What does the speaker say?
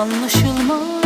anlaşılmaz.